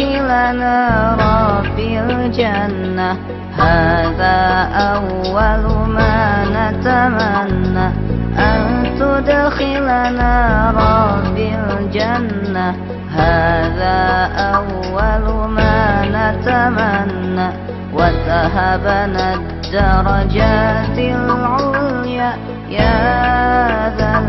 لنا رب الجنة. هذا أول ما نتمنى. أن تدخلنا رب الجنة. هذا أول ما نتمنى. وتهبنا الدرجات العليا. يا ذا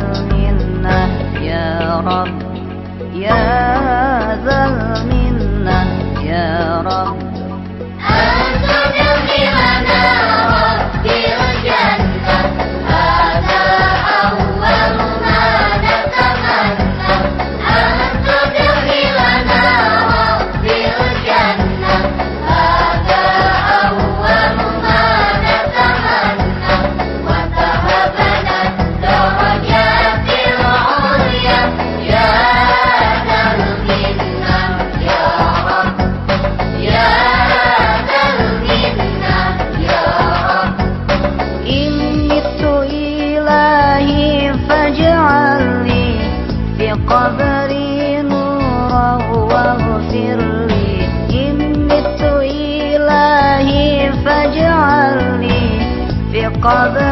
قبل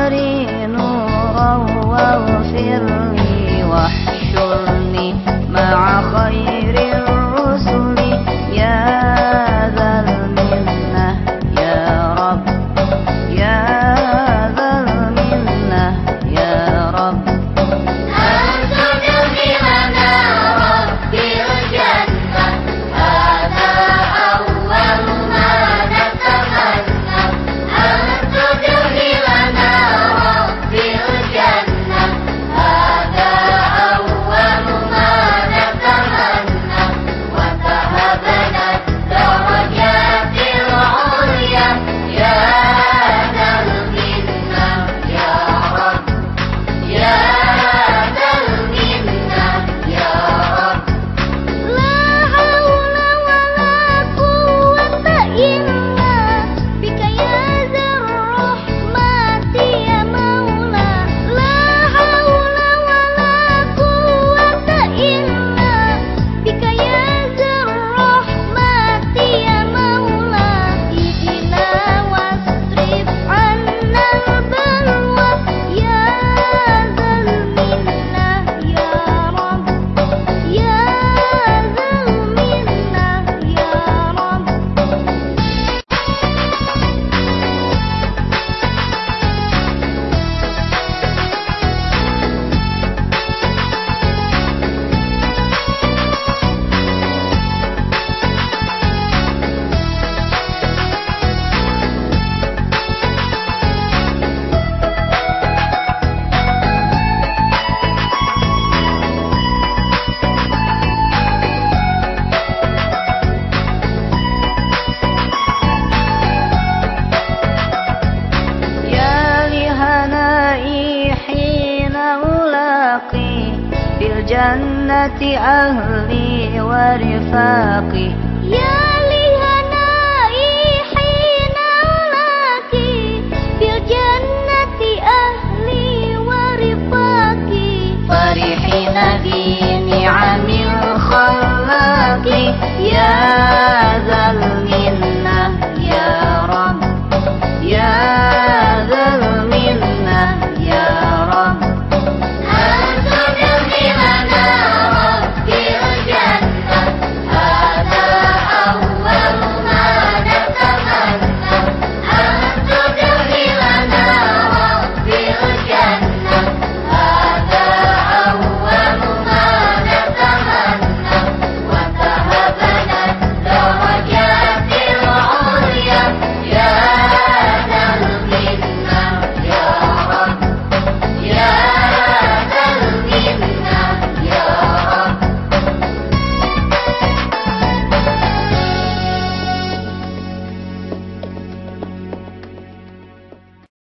جنة أهلي ورفاقي. يا لهنائي حين أولاك بالجنة أهلي ورفاقي. فرحين بنعم الخلاق يا